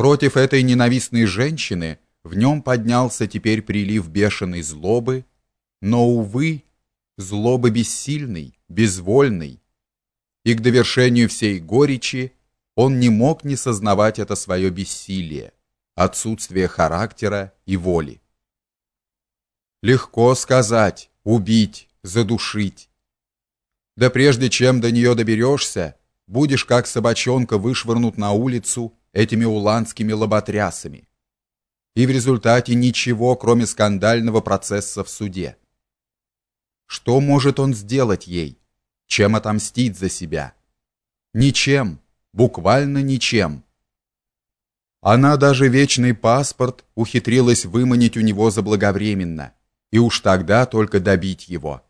Против этой ненавистной женщины в нем поднялся теперь прилив бешеной злобы, но, увы, злобы бессильной, безвольной, и к довершению всей горечи он не мог не сознавать это свое бессилие, отсутствие характера и воли. Легко сказать, убить, задушить. Да прежде чем до нее доберешься, будешь как собачонка вышвырнут на улицу этими уланскими лоботрясами. И в результате ничего, кроме скандального процесса в суде. Что может он сделать ей? Чем отомстить за себя? Ничем, буквально ничем. Она даже вечный паспорт ухитрилась выманить у него заблаговременно, и уж тогда только добить его.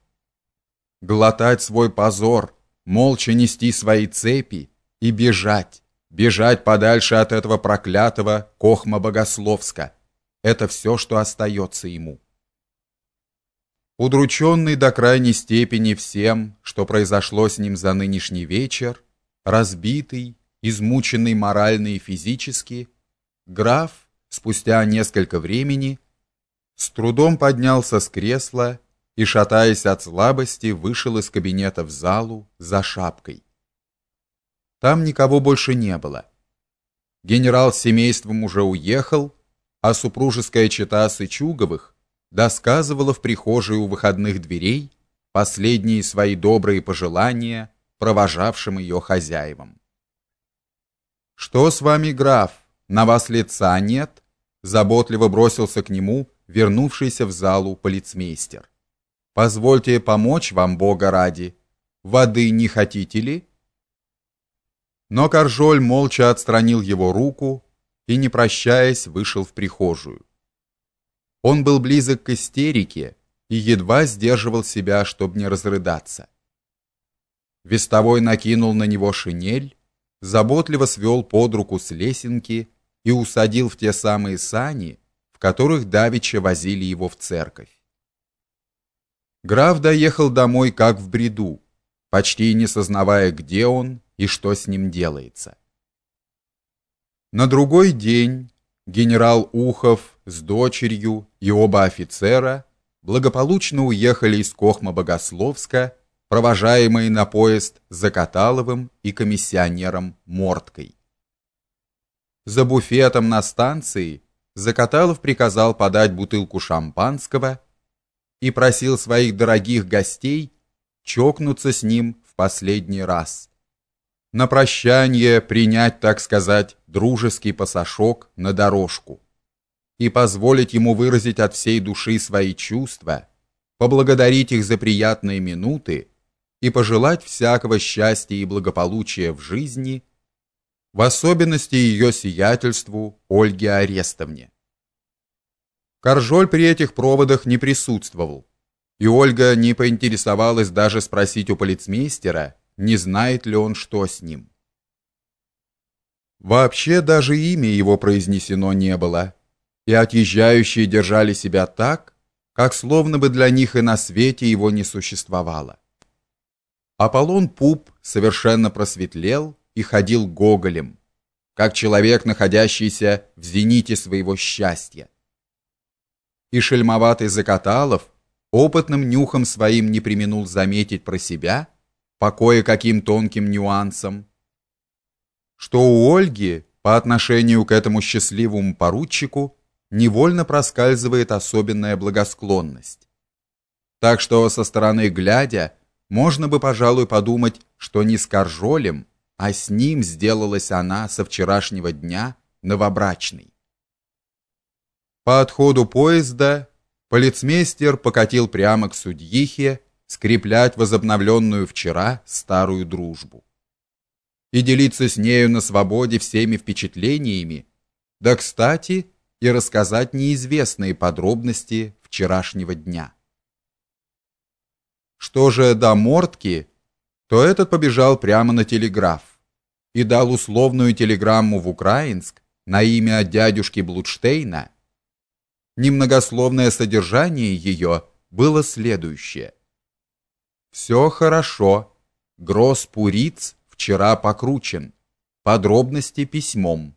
Глотать свой позор, молча нести свои цепи и бежать, бежать подальше от этого проклятого Кохма Богословска. Это все, что остается ему. Удрученный до крайней степени всем, что произошло с ним за нынешний вечер, разбитый, измученный морально и физически, граф спустя несколько времени с трудом поднялся с кресла и, шатаясь от слабости, вышел из кабинета в залу за шапкой. Там никого больше не было. Генерал с семейством уже уехал, а супружеская чета Сычуговых досказывала в прихожей у выходных дверей последние свои добрые пожелания провожавшим ее хозяевам. «Что с вами, граф? На вас лица нет?» Заботливо бросился к нему вернувшийся в залу полицмейстер. «Позвольте помочь вам, Бога ради. Воды не хотите ли?» Но Коржоль молча отстранил его руку и, не прощаясь, вышел в прихожую. Он был близок к истерике и едва сдерживал себя, чтобы не разрыдаться. Вестовой накинул на него шинель, заботливо свел под руку с лесенки и усадил в те самые сани, в которых давеча возили его в церковь. Граф доехал домой как в бреду, почти не сознавая, где он и что с ним делается. На другой день генерал Ухов с дочерью и оба офицера благополучно уехали из Кохма-Богословска, провожаемые на поезд Закаталовым и комиссионером Морткой. За буфетом на станции Закаталов приказал подать бутылку шампанского и просил своих дорогих гостей чокнуться с ним в последний раз на прощание принять, так сказать, дружеский пасашок на дорожку и позволить ему выразить от всей души свои чувства, поблагодарить их за приятные минуты и пожелать всякого счастья и благополучия в жизни, в особенности ее сиятельству Ольге Арестовне. Коржоль при этих проводах не присутствовал, и Ольга не поинтересовалась даже спросить у полицмейстера, не знает ли он, что с ним. Вообще даже имя его произнесено не было, и отъезжающие держали себя так, как словно бы для них и на свете его не существовало. Аполлон Пуп совершенно просветлел и ходил гоголем, как человек, находящийся в зените своего счастья. И шельмоватый Закаталов опытным нюхом своим не применул заметить про себя – по кое-каким тонким нюансам, что у Ольги по отношению к этому счастливому поручику невольно проскальзывает особенная благосклонность. Так что со стороны глядя, можно бы, пожалуй, подумать, что не с Коржолем, а с ним сделалась она со вчерашнего дня новобрачной. По отходу поезда полицмейстер покатил прямо к судьихе скреплять возобновленную вчера старую дружбу и делиться с нею на свободе всеми впечатлениями, да, кстати, и рассказать неизвестные подробности вчерашнего дня. Что же до Мортки, то этот побежал прямо на телеграф и дал условную телеграмму в Украинск на имя дядюшки Блудштейна. Немногословное содержание ее было следующее: все хорошо. Гроз Пуриц вчера покручен. Подробности письмом.